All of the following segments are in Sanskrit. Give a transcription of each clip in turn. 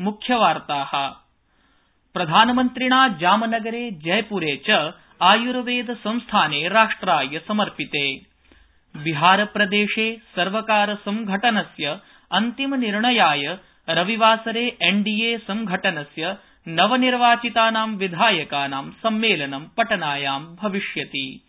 मुख्यवार्ताः। प्रधानमन्त्रिणा जामनगरे जयपुरे च आयुर्वेद संस्थाने राष्ट्राय समर्पिते। बिहारप्रदेशे सर्वकारसंघटनस्य अन्तिमनिर्णयाय रविवासरे एनडीए संघटनस्य नवनिर्वाचितानां विधायकानां सम्मेलनं पटनायां भविष्यति।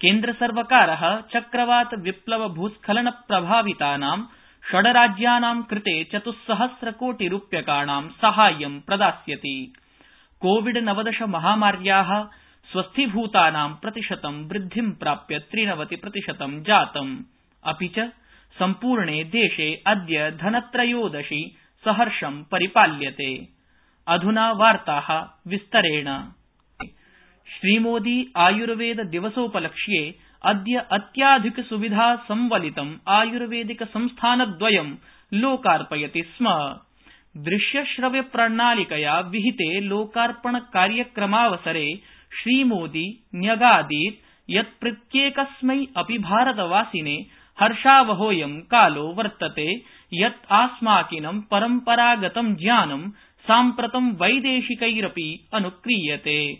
केन्द्रसर्वकारः चक्रवात विप्लव भूस्खलन प्रभावितानां षड्राज्यानां कृते चतुस्सहस्रकोटिरूप्यकाणां साहाय्यं प्रदास्यति। कोविड नवदश महामार्याः स्वस्थीभूतानां प्रतिशतं वृद्धिं प्राप्य त्रिनवति प्रतिशतं जातम्। अपि च सम्पूर्णे देशे अद्य धनत्रयोदशी सहर्षं परिपाल्यते अधुना वार्ताः विस्तरेण। श्रीमोदी आयुर्वेद दिवसोपलक्ष्ये अद्य अत्याधिक सुविधा संवलितम् आयुर्वेदिक संस्थानद्वयं लोकार्पयति स्म। दृश्यश्रव्य प्रणालिकया विहिते लोकार्पण कार्यक्रमावसरे श्रीमोदी न्यगादीत् यत् प्रत्येकस्मै अपि भारतवासिने हर्षावहोऽयं कालो वर्तते यत् आस्माकीनं परम्परागतं ज्ञानं साम्प्रतं वैदेशिकैरपि अनुक्रियते।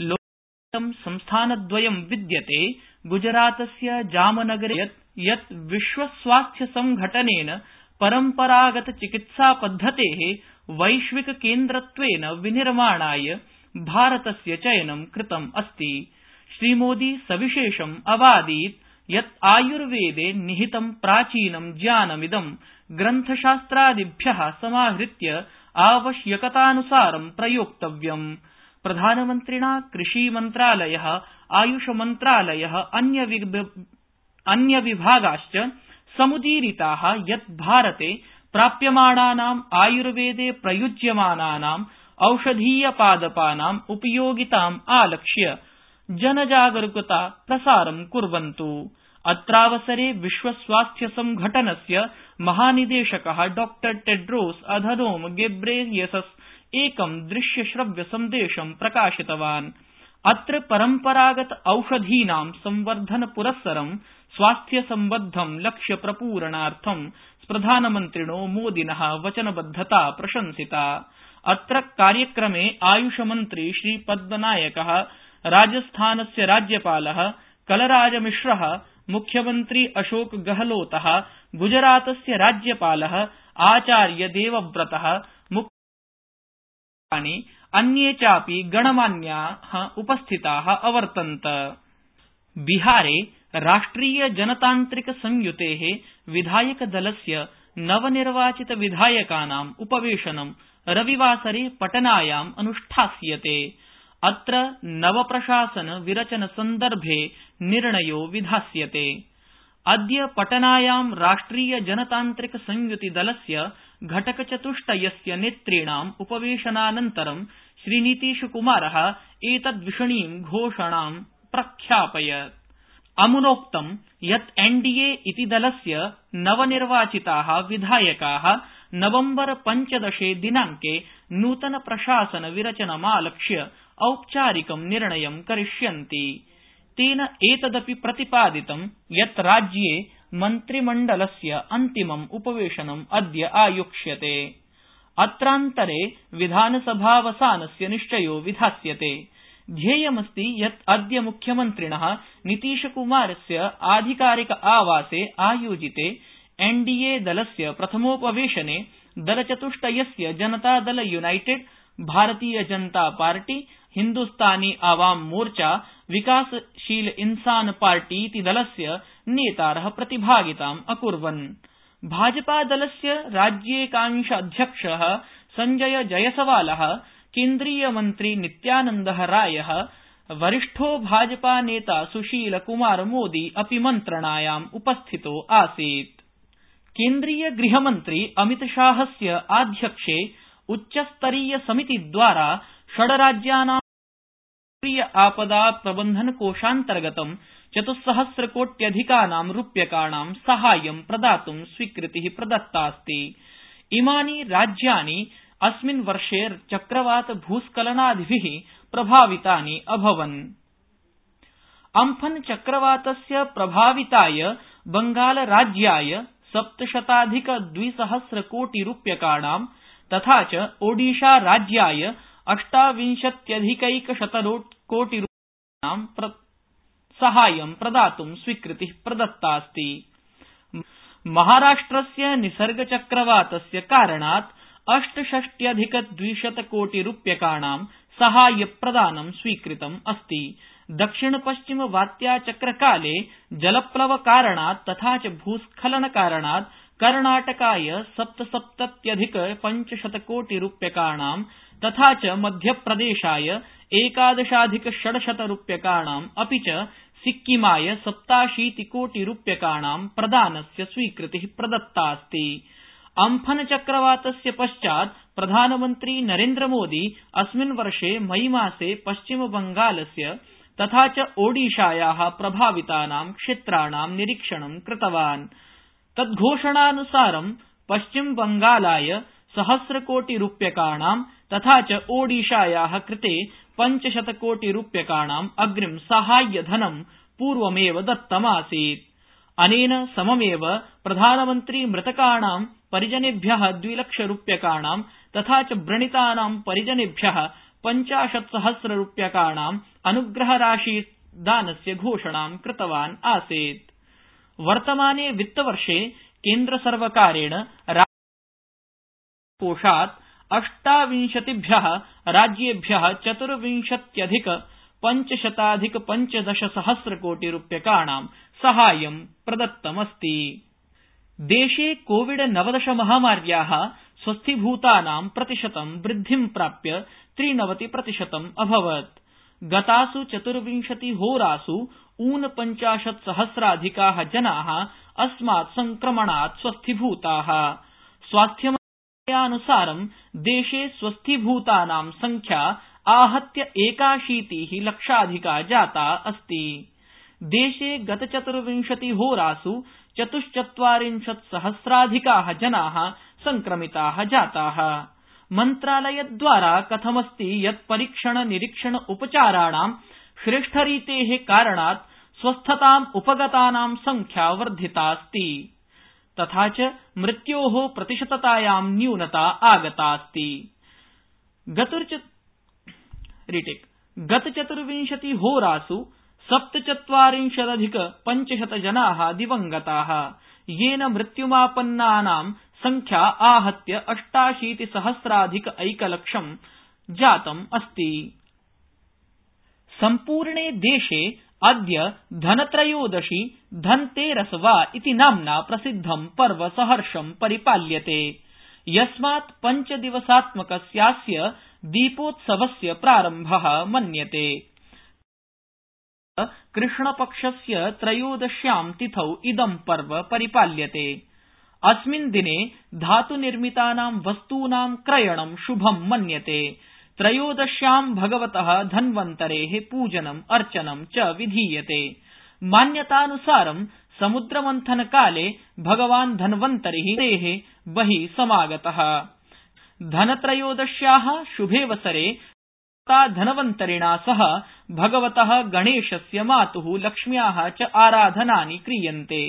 लोकार्पितं संस्थानद्वयं विद्यते। गुजरातस्य जामनगरे यत् विश्वस्वास्थ्यसंघटनेन परम्परागत चिकित्सापद्धतेः वैश्विककेन्द्रत्वेन विनिर्माणाय भारतस्य चयनं कृतम् अस्ति। श्रीमोदी सविशेषम् अवादीत् यत् आयुर्वेदे निहितं प्राचीनं ज्ञानमिदं। ग्रन्थशास्त्रादिभ्यः समाहृत्य आवश्यकतानुसारं प्रयोक्तव्यम्। प्रधानमन्त्रिणा कृषिमन्त्रालयः आयुषमन्त्रालयः अन्यविभागाश्च समुदीरिताः यत् भारते प्राप्यमाणानाम् आयुर्वेदे प्रयुज्यमानानाम् औषधीयपादपानाम् उपयोगिताम् आलक्ष्य जनजागरूकता प्रसारं कुर्वन्तु अत्रावसरे विश्वस्वास्थ्यसंघटनस्य महानिदेशकः डॉ. टेड्रोस अधनोम गेब्रेयेसस एकं दृश्यश्रव्य सन्देशं प्रकाशितवान्। अत्र परम्परागत औषधीनां संवर्धन पुरस्सरं स्वास्थ्यसम्बद्धं लक्ष्यप्रपूरणार्थं प्रधानमन्त्रिणो मोदिनः वचनबद्धता प्रशंसिता। अत्र कार्यक्रमे आयुषमन्त्री श्रीपद्मनायकः राजस्थानस्य राज्यपालः कलराजमिश्रः मुख्यमन्त्री अशोक गहलोतः गुजरातस्य राज्यपालः आचार्य देवव्रतः अन्ये चापि गणमान्याः उपस्थिताः अवर्तन्त। बिहारे राष्ट्रिय जनतान्त्रिक संयुतेः विधायकदलस्य नवनिर्वाचित विधायकानाम् उपवेशनं रविवासरे पटनायाम् अनुष्ठास्यते अत्र नवप्रशासन विरचन सन्दर्भे निर्णयो विधास्यते. अद्य पटनायां राष्ट्रिय जनतान्त्रिक संयुति दलस्य घटकचतुष्टयस्य नेतृणाम् उपवेशनानन्तरं श्रीनीतीशकुमारः एतद्विषणीं घोषणां प्रख्यापयत्. अमुनोक्तं यत् एनडीए इति दलस्य नवनिर्वाचिताः विधायकाः नवम्बर पञ्चदशे दिनांके नूतन प्रशासन विरचनमालक्ष्य औपचारिकं निर्णयं करिष्यन्ति। तेन एतदपि प्रतिपादितं यत् राज्ये मन्त्रिमण्डलस्य अन्तिमम् उपवेशनम् अद्य आयोक्ष्यते। अत्रान्तरे विधानसभावसानस्य निश्चयो विधास्यते। ध्येयमस्ति यत् अद्य मुख्यमन्त्रिणः नीतीशकुमारस्य आधिकारिक आवासे आयोजिते एनडीए दलस्य प्रथमोपवेशने दलचतुष्टयस्य जनतादल यूनाइटेड भारतीय जनता पार्टी हिन्दुस्तानी आवाम मोर्चा विकासशील इंसान पार्टीति दलस्य नेतार प्रतिभागिताम् अकुर्वन्। भाजपादलस्य राज्यैकांशाध्यक्ष संजय जयसवाल केन्द्रीयमन्त्री नित्यानन्द राय वरिष्ठो भाजपानेता सुशीलकुमार मोदी अपि मन्त्रणायाम् उपस्थितो आसीत् केन्द्रीय गृहमन्त्री अमितशाहस्य आध्यक्ष्ये उच्चस्तरीयसमितिद्वारा षड्राज्यानां राष्ट्रिय आपदा प्रबन्धन कोषान्तर्गतं चतुस्सहस्रकोट्यधिकानां रूप्यकाणां साहाय्यं प्रदातुं स्वीकृति प्रदत्तास्ति। इमानि राज्यानि अस्मिन् वर्षे चक्रवात भूस्खलनादिभि प्रभावितानि अभवन्। अम्फन चक्रवातस्य प्रभाविताय बंगालराज्याय सप्तशताधिक द्विसहस्रकोटिरूप्यकाणां तथा च ओडिशाराज्याय अष्टाविंशत्यधिकैकशतकोटिरूप्यकाणां साहाय्यं प्रदातुं स्वीकृति प्रदत्तास्ति। महाराष्ट्रस्य निसर्गचक्रवातस्य कारणात् अष्टषष्ट्यधिक द्विशतकोटिरूप्यकाणां साहाय्यप्रदानं स्वीकृतम् अस्ति दक्षिण पश्चिम वात्याचक्रकाले जलप्लवकारणात् तथा च भूस्खलनकारणात् कर्णाटकाय सप्तसप्तत्यधिक पञ्चशतकोटिरूप्यकाणां तथा च मध्यप्रदेशाय एकादशाधिक षड्शतरूप्यकाणाम् अपि च सिक्किमाय सप्ताशीतिकोटिरूप्यकाणां प्रदानस्य स्वीकृति प्रदत्तास्ति। अम्फन चक्रवातस्य पश्चात् प्रधानमन्त्री नरेन्द्रमोदी अस्मिन् वर्षे मईमासे पश्चिमबंगालस्य तथा च ओडिशाया प्रभावितानां क्षेत्राणां निरीक्षणं कृतवान्। तद्घोषणानुसारं पश्चिमबंगालाय सहस्रकोटिरूप्यकाणां तथा च ओडिशाया कृते पञ्चशतकोटिरूप्यकाणाम् अग्रिम साहाय्यधनं पूर्वमेव दत्तमासीत्। अनेन सममेव प्रधानमन्त्री मृतकाणां परिजनेभ्य द्विलक्षरूप्यकाणां तथा च व्रणितानां परिजनेभ्य पञ्चाशत्सहस्ररूप्यकाणाम् अनुग्रहराशिदानस्य घोषणां कृतवान् आसीत्। वर्तमाने वित्तवर्षे केन्द्रसर्वकारेण कोषात् अष्टाविंशतिभ्य राज्येभ्य चतुर्विंशत्यधिक पञ्चशताधिक पञ्चदशसहस्रकोटिरूप्यकाणां साहाय्यं प्रदत्तमस्ति। देशे कोविड नवदश महामार्या स्वस्थीभूतानां प्रतिशतं वृद्धिं प्राप्य त्रिनवति प्रतिशतम् अभवत्। गतास् चतुर्विंशतिहोरास् ऊनपञ्चाशत्सहस्राधिका जना अस्मात् संक्रमणात् स्वस्थीभूता स्वास्थ्यमन्त्रालयानुसारं देशे स्वस्थीभूतानां संख्या आहत्य एकाशीति लक्षाधिका जाता अस्ति। देशे गतचतुर्विंशतिहोरास् चतुश्चत्वारिंशत्सहस्राधिका जना संक्रमिता जाता। मन्त्रालयद्वारा कथमस्ति यत् परीक्षण निरीक्षण उपचाराणां श्रेष्ठरीते कारणात् स्वस्थताम् उपगतानां संख्या वर्धितास्ति तथा च मृत्यो प्रतिशततायां न्यूनता आगतास्ति गतचतुर्विंशतिहोरास् सप्तचत्वारिंशदधिक पञ्चशतजना दिवंगता येन मृत्युमापन्नानां आहत्य अष्टाशीतिसहस्राधिक ऐकलक्षं जातमस्ति सम्पूर्णे देशे अद्य धनत्रयोदशी धनतेरस वा इति नाम्ना प्रसिद्धं पर्व सहर्षं परिपाल्यते। यस्मात् पञ्चदिवसात्मकस्यास्य दीपोत्सवस्य प्रारम्भ मन्यते। कृष्णपक्षस्य त्रयोदश्यां तिथौ इदं पर्व परिपाल्यते अस्मिन् दिने धातुनिर्मितानां वस्तूनां क्रयणं शुभं मन्यते। त्रयोदश्यां भगवत धन्वन्तरे पूजनम् अर्चनं च विधीयते। मान्यतानुसारं समुद्रमन्थनकाले भगवान् धन्वन्तरि बहि समागत। धनत्रयोदश्या शुभेऽवसरे धनवन्तरिणा सह भगवत गणेशस्य मातु लक्ष्म्या च आराधनानि क्रियन्ते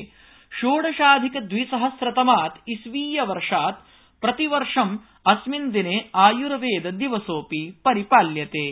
षोडशाधिक द्विसहस्रतमात् ईस्वीयवर्षात् प्रतिवर्षम् अस्मिन् दिने आयुर्वेद दिवसोऽपि परिपाल्यते